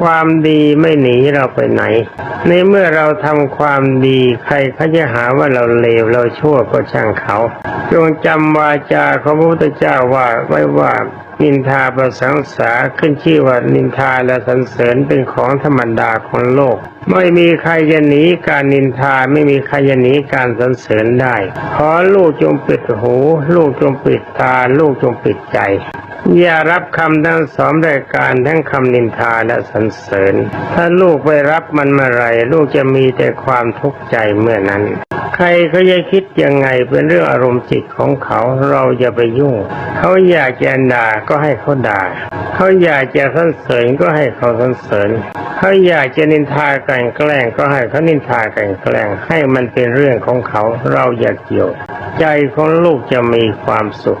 ความดีไม่หนีเราไปไหน ในเมื่อเราทำความดีใครเขาจะหาว่าเราเลวเราชั่วก็ช่างเขาจงจำวาจาของพระพุทธเจ้าว่าไว้ว่านินทาประสังสาขึ้นชื่อว่านินทาและสรรเสริญเป็นของธรรมดาของโลก ไม่มีใครจะหนีการนินทาไม่มีใครจะหนีการสรรเสริญได้ ขอลูกจงปิดหู ลูกจงปิดตา ลูกจงปิดใจ อย่ารับคำทั้งสองรายการทั้งคำนินทาและสรรเสริญ ถ้าลูกไปรับมันเมื่อไรลูกจะมีแต่ความทุกข์ใจเมื่อนั้น ใครเขาจะคิดยังไงเป็นเรื่องอารมณ์จิตของเขาเราอย่าไปยุ่ง เขาอยากจะด่าก็ให้เขาด่า เขาอยากจะสรรเสริญก็ให้เขาสรรเสริญ เขาอยากจะนินทากันแกล้งก็ให้เขานินทากันแกล้งให้มันเป็นเรื่องของเขาเราอย่าเกี่ยว ใจของลูกจะมีความสุข